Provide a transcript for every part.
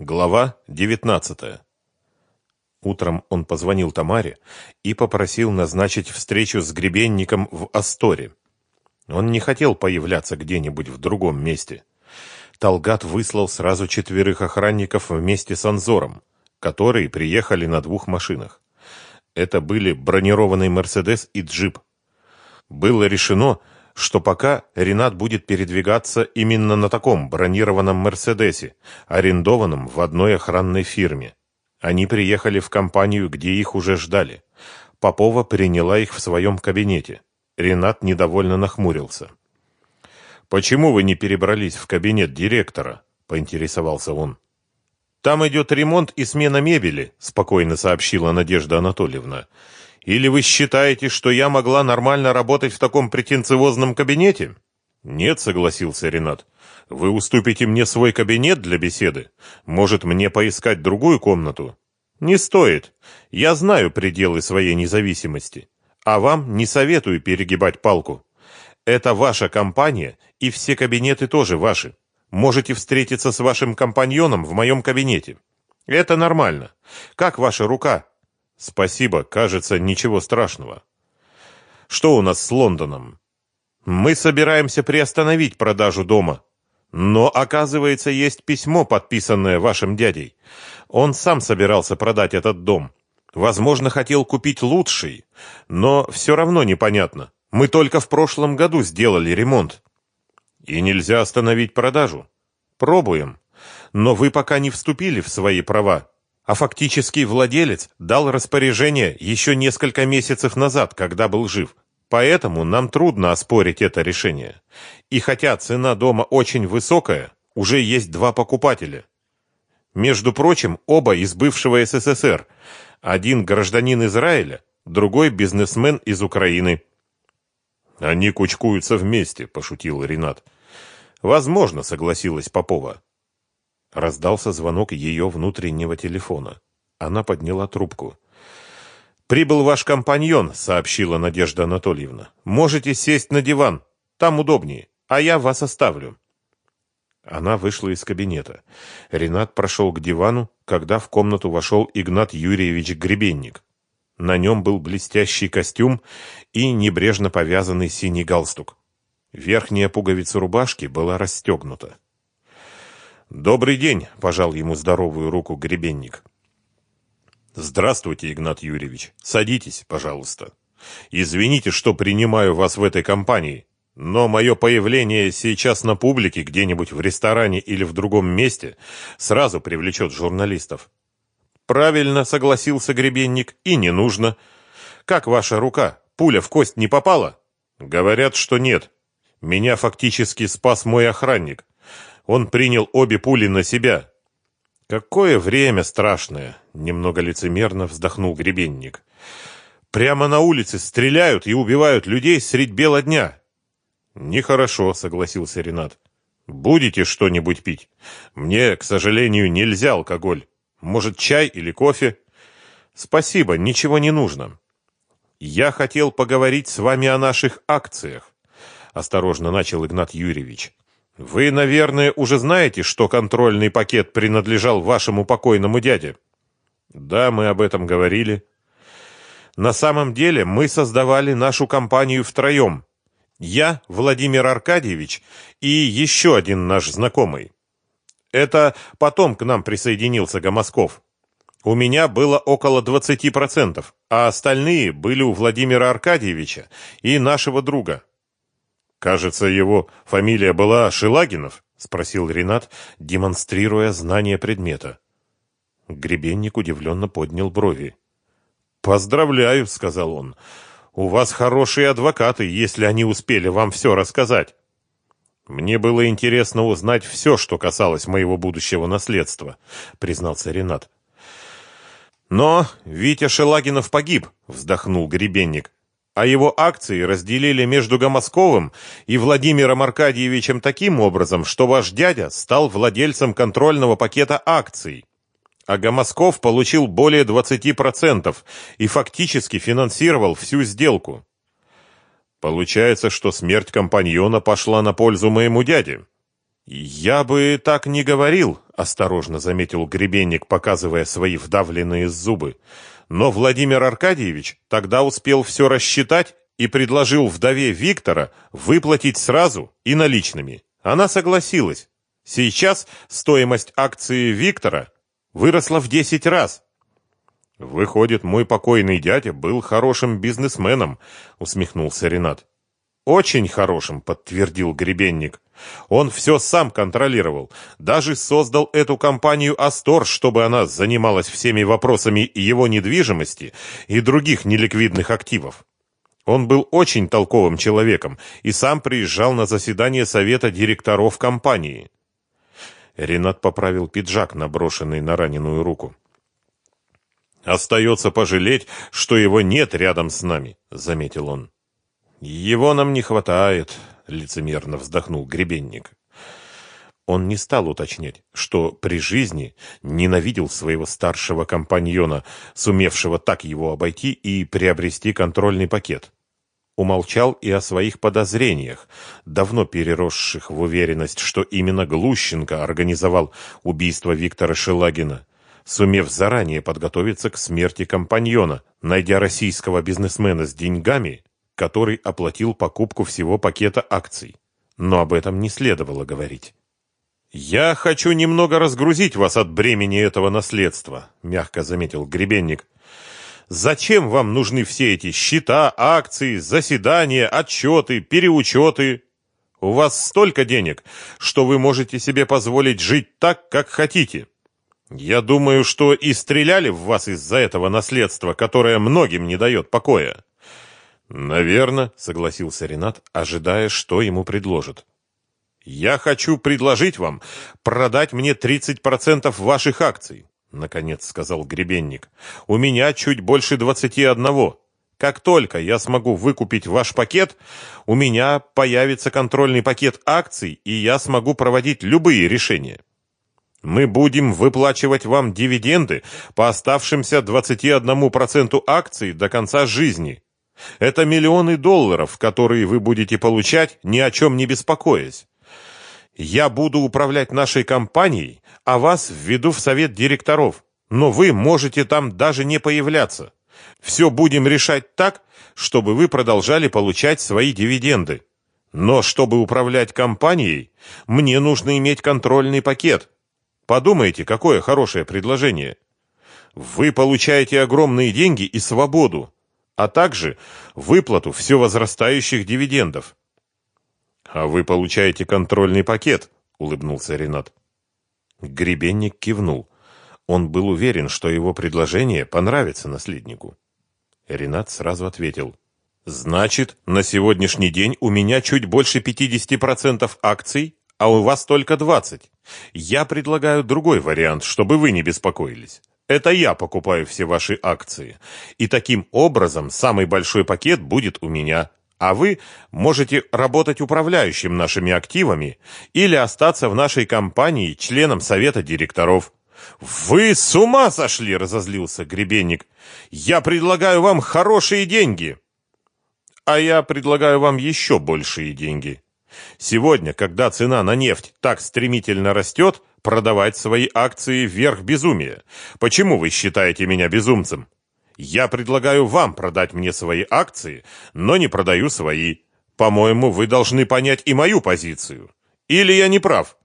Глава 19. Утром он позвонил Тамаре и попросил назначить встречу с гребенником в Асторе. Он не хотел появляться где-нибудь в другом месте. Талгат выслал сразу четверых охранников вместе с Анзором, которые приехали на двух машинах. Это были бронированный «Мерседес» и «Джип». Было решено, что пока Ренат будет передвигаться именно на таком бронированном «Мерседесе», арендованном в одной охранной фирме. Они приехали в компанию, где их уже ждали. Попова приняла их в своем кабинете. Ренат недовольно нахмурился. «Почему вы не перебрались в кабинет директора?» – поинтересовался он. «Там идет ремонт и смена мебели», – спокойно сообщила Надежда Анатольевна. Или вы считаете, что я могла нормально работать в таком претенциозном кабинете? Нет, согласился Ренат. Вы уступите мне свой кабинет для беседы? Может, мне поискать другую комнату? Не стоит. Я знаю пределы своей независимости. А вам не советую перегибать палку. Это ваша компания, и все кабинеты тоже ваши. Можете встретиться с вашим компаньоном в моем кабинете. Это нормально. Как ваша рука? Спасибо, кажется, ничего страшного. Что у нас с Лондоном? Мы собираемся приостановить продажу дома. Но, оказывается, есть письмо, подписанное вашим дядей. Он сам собирался продать этот дом. Возможно, хотел купить лучший, но все равно непонятно. Мы только в прошлом году сделали ремонт. И нельзя остановить продажу. Пробуем. Но вы пока не вступили в свои права а фактический владелец дал распоряжение еще несколько месяцев назад, когда был жив. Поэтому нам трудно оспорить это решение. И хотя цена дома очень высокая, уже есть два покупателя. Между прочим, оба из бывшего СССР. Один гражданин Израиля, другой бизнесмен из Украины. Они кучкуются вместе, пошутил Ренат. Возможно, согласилась Попова. Раздался звонок ее внутреннего телефона. Она подняла трубку. «Прибыл ваш компаньон», — сообщила Надежда Анатольевна. «Можете сесть на диван. Там удобнее. А я вас оставлю». Она вышла из кабинета. Ренат прошел к дивану, когда в комнату вошел Игнат Юрьевич Гребенник. На нем был блестящий костюм и небрежно повязанный синий галстук. Верхняя пуговица рубашки была расстегнута. «Добрый день!» – пожал ему здоровую руку гребенник. «Здравствуйте, Игнат Юрьевич. Садитесь, пожалуйста. Извините, что принимаю вас в этой компании, но мое появление сейчас на публике, где-нибудь в ресторане или в другом месте, сразу привлечет журналистов». «Правильно», — согласился гребенник, — «и не нужно. Как ваша рука? Пуля в кость не попала?» «Говорят, что нет. Меня фактически спас мой охранник он принял обе пули на себя. Какое время страшное, немного лицемерно вздохнул гребенник. Прямо на улице стреляют и убивают людей средь бела дня. Нехорошо, согласился Ренат. Будете что-нибудь пить? Мне, к сожалению, нельзя алкоголь. Может, чай или кофе? Спасибо, ничего не нужно. Я хотел поговорить с вами о наших акциях, осторожно начал Игнат Юрьевич. Вы, наверное, уже знаете, что контрольный пакет принадлежал вашему покойному дяде. Да, мы об этом говорили. На самом деле, мы создавали нашу компанию втроем. Я, Владимир Аркадьевич и еще один наш знакомый. Это потом к нам присоединился Гомосков. У меня было около 20%, а остальные были у Владимира Аркадьевича и нашего друга. Кажется, его фамилия была Шелагинов, спросил Ренат, демонстрируя знание предмета. Гребенник удивленно поднял брови. Поздравляю, сказал он. У вас хорошие адвокаты, если они успели вам все рассказать. Мне было интересно узнать все, что касалось моего будущего наследства, признался Ренат. Но Витя Шелагинов погиб, вздохнул Гребенник а его акции разделили между Гомосковым и Владимиром Аркадьевичем таким образом, что ваш дядя стал владельцем контрольного пакета акций. А Гомосков получил более 20% и фактически финансировал всю сделку. Получается, что смерть компаньона пошла на пользу моему дяде. Я бы так не говорил, осторожно заметил гребенник, показывая свои вдавленные зубы. Но Владимир Аркадьевич тогда успел все рассчитать и предложил вдове Виктора выплатить сразу и наличными. Она согласилась. Сейчас стоимость акции Виктора выросла в 10 раз. Выходит, мой покойный дядя был хорошим бизнесменом, усмехнулся Ренат. Очень хорошим, подтвердил Гребенник. Он все сам контролировал, даже создал эту компанию Астор, чтобы она занималась всеми вопросами его недвижимости и других неликвидных активов. Он был очень толковым человеком и сам приезжал на заседание совета директоров компании. Ренат поправил пиджак, наброшенный на раненую руку. Остается пожалеть, что его нет рядом с нами, заметил он. Его нам не хватает, лицемерно вздохнул гребенник. Он не стал уточнять, что при жизни ненавидел своего старшего компаньона, сумевшего так его обойти и приобрести контрольный пакет. Умолчал и о своих подозрениях, давно переросших в уверенность, что именно Глущенко организовал убийство Виктора Шелагина, сумев заранее подготовиться к смерти компаньона, найдя российского бизнесмена с деньгами, который оплатил покупку всего пакета акций. Но об этом не следовало говорить. «Я хочу немного разгрузить вас от бремени этого наследства», — мягко заметил Гребенник. «Зачем вам нужны все эти счета, акции, заседания, отчеты, переучеты? У вас столько денег, что вы можете себе позволить жить так, как хотите. Я думаю, что и стреляли в вас из-за этого наследства, которое многим не дает покоя». «Наверно», — согласился Ренат, ожидая, что ему предложат. «Я хочу предложить вам продать мне 30% ваших акций», — наконец сказал Гребенник. «У меня чуть больше двадцати одного. Как только я смогу выкупить ваш пакет, у меня появится контрольный пакет акций, и я смогу проводить любые решения. Мы будем выплачивать вам дивиденды по оставшимся 21% акций до конца жизни. Это миллионы долларов, которые вы будете получать, ни о чем не беспокоясь. Я буду управлять нашей компанией, а вас введу в совет директоров. Но вы можете там даже не появляться. Все будем решать так, чтобы вы продолжали получать свои дивиденды. Но чтобы управлять компанией, мне нужно иметь контрольный пакет. Подумайте, какое хорошее предложение. Вы получаете огромные деньги и свободу а также выплату все возрастающих дивидендов. А вы получаете контрольный пакет, улыбнулся Ренат. Гребенник кивнул. Он был уверен, что его предложение понравится наследнику. Ренат сразу ответил: "Значит, на сегодняшний день у меня чуть больше 50% акций, а у вас только 20. Я предлагаю другой вариант, чтобы вы не беспокоились. Это я покупаю все ваши акции. И таким образом самый большой пакет будет у меня. А вы можете работать управляющим нашими активами или остаться в нашей компании членом совета директоров. Вы с ума сошли, разозлился Гребенник. Я предлагаю вам хорошие деньги. А я предлагаю вам еще большие деньги. Сегодня, когда цена на нефть так стремительно растет, продавать свои акции вверх безумия. Почему вы считаете меня безумцем? Я предлагаю вам продать мне свои акции, но не продаю свои. По-моему, вы должны понять и мою позицию. Или я не прав?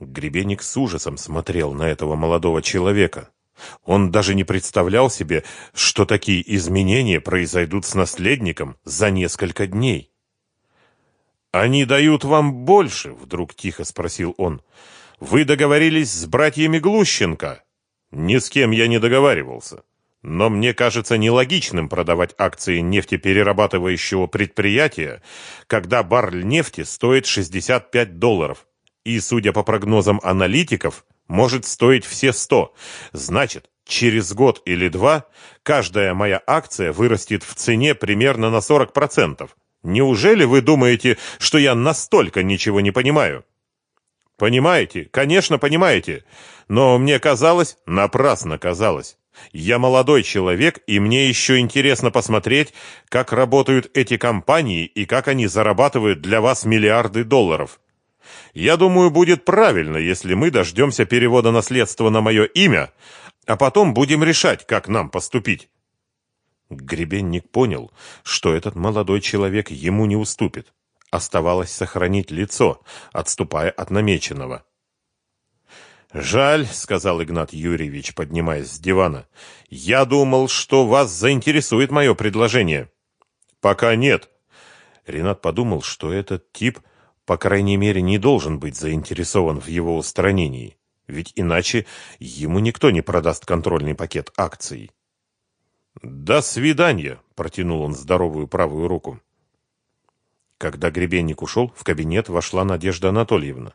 Гребенник с ужасом смотрел на этого молодого человека. Он даже не представлял себе, что такие изменения произойдут с наследником за несколько дней. «Они дают вам больше?» — вдруг тихо спросил он. «Вы договорились с братьями Глущенко?» «Ни с кем я не договаривался. Но мне кажется нелогичным продавать акции нефтеперерабатывающего предприятия, когда баррель нефти стоит 65 долларов. И, судя по прогнозам аналитиков, может стоить все 100. Значит, через год или два каждая моя акция вырастет в цене примерно на 40%. Неужели вы думаете, что я настолько ничего не понимаю? Понимаете? Конечно, понимаете. Но мне казалось, напрасно казалось. Я молодой человек, и мне еще интересно посмотреть, как работают эти компании и как они зарабатывают для вас миллиарды долларов. Я думаю, будет правильно, если мы дождемся перевода наследства на мое имя, а потом будем решать, как нам поступить. Гребенник понял, что этот молодой человек ему не уступит. Оставалось сохранить лицо, отступая от намеченного. «Жаль», — сказал Игнат Юрьевич, поднимаясь с дивана. «Я думал, что вас заинтересует мое предложение». «Пока нет». Ренат подумал, что этот тип, по крайней мере, не должен быть заинтересован в его устранении, ведь иначе ему никто не продаст контрольный пакет акций. «До свидания», — протянул он здоровую правую руку. Когда гребенник ушел, в кабинет вошла Надежда Анатольевна.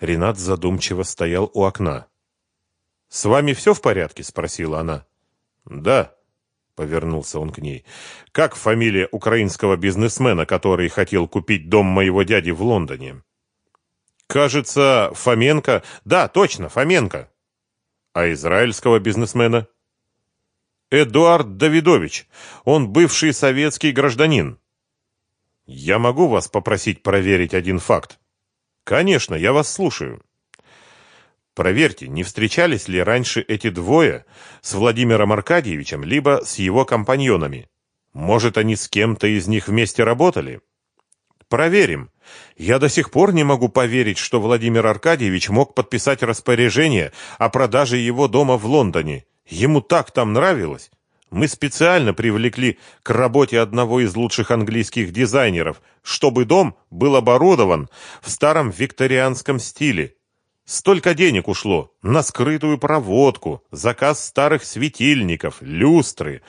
Ренат задумчиво стоял у окна. «С вами все в порядке?» — спросила она. «Да», — повернулся он к ней. «Как фамилия украинского бизнесмена, который хотел купить дом моего дяди в Лондоне?» «Кажется, Фоменко...» «Да, точно, Фоменко». «А израильского бизнесмена?» «Эдуард Давидович. Он бывший советский гражданин». «Я могу вас попросить проверить один факт?» Конечно, я вас слушаю. Проверьте, не встречались ли раньше эти двое с Владимиром Аркадьевичем, либо с его компаньонами. Может, они с кем-то из них вместе работали? Проверим. Я до сих пор не могу поверить, что Владимир Аркадьевич мог подписать распоряжение о продаже его дома в Лондоне. Ему так там нравилось. Мы специально привлекли к работе одного из лучших английских дизайнеров, чтобы дом был оборудован в старом викторианском стиле. Столько денег ушло на скрытую проводку, заказ старых светильников, люстры.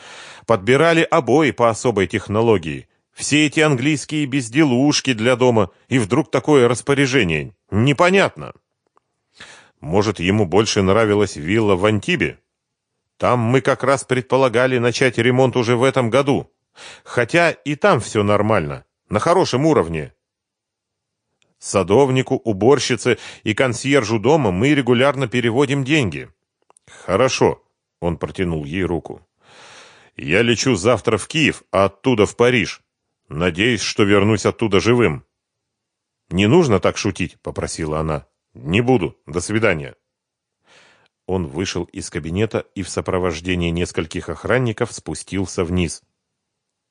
Подбирали обои по особой технологии. Все эти английские безделушки для дома, и вдруг такое распоряжение. Непонятно. Может, ему больше нравилась вилла в Антибе? Там мы как раз предполагали начать ремонт уже в этом году. Хотя и там все нормально, на хорошем уровне. Садовнику, уборщице и консьержу дома мы регулярно переводим деньги. Хорошо, он протянул ей руку. Я лечу завтра в Киев, а оттуда в Париж. Надеюсь, что вернусь оттуда живым. Не нужно так шутить, попросила она. Не буду. До свидания. Он вышел из кабинета и в сопровождении нескольких охранников спустился вниз.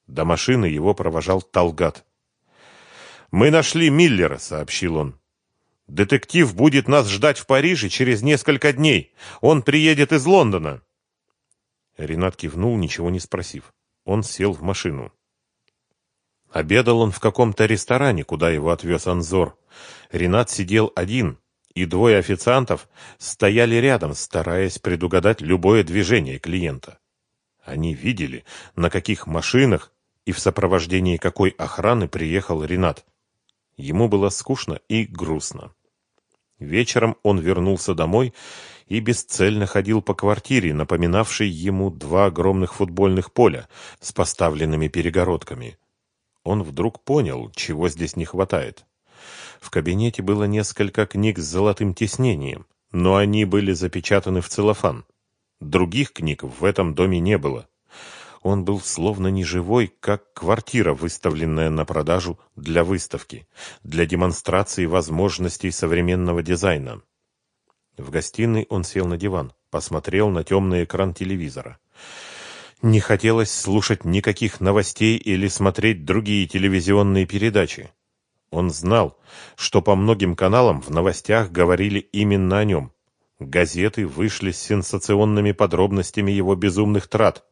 До машины его провожал Талгат. «Мы нашли Миллера», — сообщил он. «Детектив будет нас ждать в Париже через несколько дней. Он приедет из Лондона». Ренат кивнул, ничего не спросив. Он сел в машину. Обедал он в каком-то ресторане, куда его отвез Анзор. Ренат сидел один, и двое официантов стояли рядом, стараясь предугадать любое движение клиента. Они видели, на каких машинах и в сопровождении какой охраны приехал Ренат. Ему было скучно и грустно. Вечером он вернулся домой и бесцельно ходил по квартире, напоминавшей ему два огромных футбольных поля с поставленными перегородками. Он вдруг понял, чего здесь не хватает. В кабинете было несколько книг с золотым тиснением, но они были запечатаны в целлофан. Других книг в этом доме не было. Он был словно неживой, как квартира, выставленная на продажу для выставки, для демонстрации возможностей современного дизайна. В гостиной он сел на диван, посмотрел на темный экран телевизора. Не хотелось слушать никаких новостей или смотреть другие телевизионные передачи. Он знал, что по многим каналам в новостях говорили именно о нем. Газеты вышли с сенсационными подробностями его безумных трат.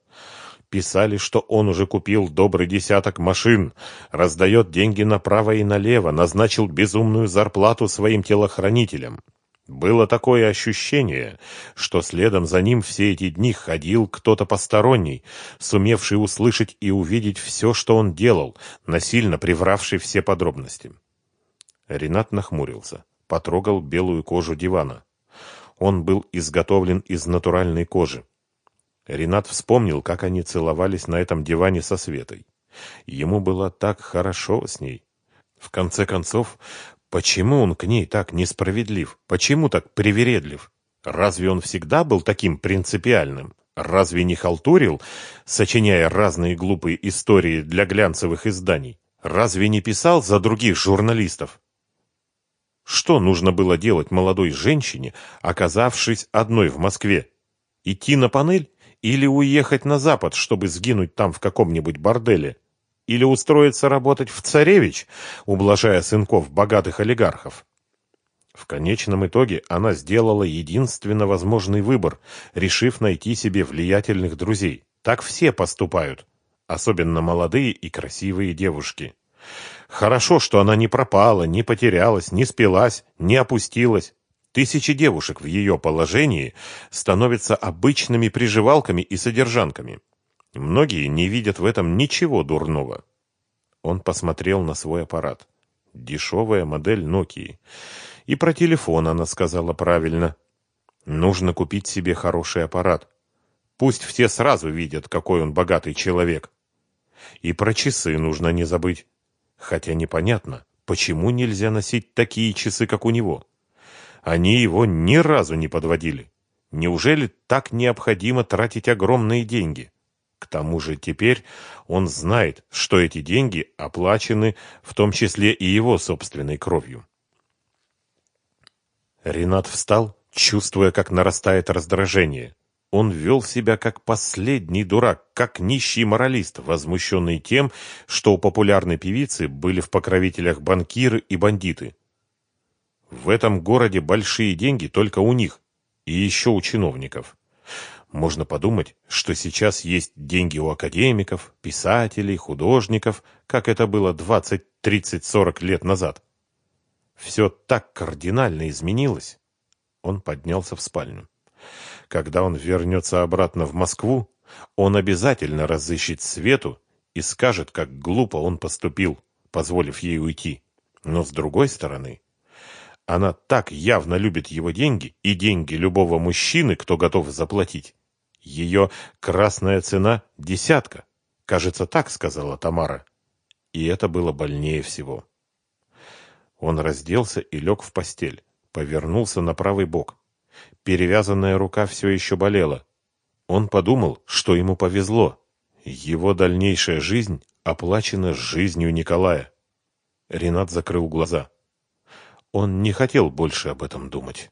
Писали, что он уже купил добрый десяток машин, раздает деньги направо и налево, назначил безумную зарплату своим телохранителям. Было такое ощущение, что следом за ним все эти дни ходил кто-то посторонний, сумевший услышать и увидеть все, что он делал, насильно привравший все подробности. Ренат нахмурился, потрогал белую кожу дивана. Он был изготовлен из натуральной кожи. Ренат вспомнил, как они целовались на этом диване со Светой. Ему было так хорошо с ней. В конце концов, Почему он к ней так несправедлив? Почему так привередлив? Разве он всегда был таким принципиальным? Разве не халтурил, сочиняя разные глупые истории для глянцевых изданий? Разве не писал за других журналистов? Что нужно было делать молодой женщине, оказавшись одной в Москве? Идти на панель или уехать на запад, чтобы сгинуть там в каком-нибудь борделе? Или устроиться работать в царевич, ублажая сынков богатых олигархов? В конечном итоге она сделала единственно возможный выбор, решив найти себе влиятельных друзей. Так все поступают, особенно молодые и красивые девушки. Хорошо, что она не пропала, не потерялась, не спилась, не опустилась. Тысячи девушек в ее положении становятся обычными приживалками и содержанками. Многие не видят в этом ничего дурного. Он посмотрел на свой аппарат. Дешевая модель Nokia. И про телефон она сказала правильно. Нужно купить себе хороший аппарат. Пусть все сразу видят, какой он богатый человек. И про часы нужно не забыть. Хотя непонятно, почему нельзя носить такие часы, как у него. Они его ни разу не подводили. Неужели так необходимо тратить огромные деньги? К тому же теперь он знает, что эти деньги оплачены в том числе и его собственной кровью. Ренат встал, чувствуя, как нарастает раздражение. Он вел себя как последний дурак, как нищий моралист, возмущенный тем, что у популярной певицы были в покровителях банкиры и бандиты. В этом городе большие деньги только у них и еще у чиновников. Можно подумать, что сейчас есть деньги у академиков, писателей, художников, как это было 20, 30, 40 лет назад. Все так кардинально изменилось. Он поднялся в спальню. Когда он вернется обратно в Москву, он обязательно разыщет Свету и скажет, как глупо он поступил, позволив ей уйти. Но с другой стороны, она так явно любит его деньги и деньги любого мужчины, кто готов заплатить. Ее красная цена — десятка. Кажется, так сказала Тамара. И это было больнее всего. Он разделся и лег в постель, повернулся на правый бок. Перевязанная рука все еще болела. Он подумал, что ему повезло. Его дальнейшая жизнь оплачена жизнью Николая. Ренат закрыл глаза. Он не хотел больше об этом думать.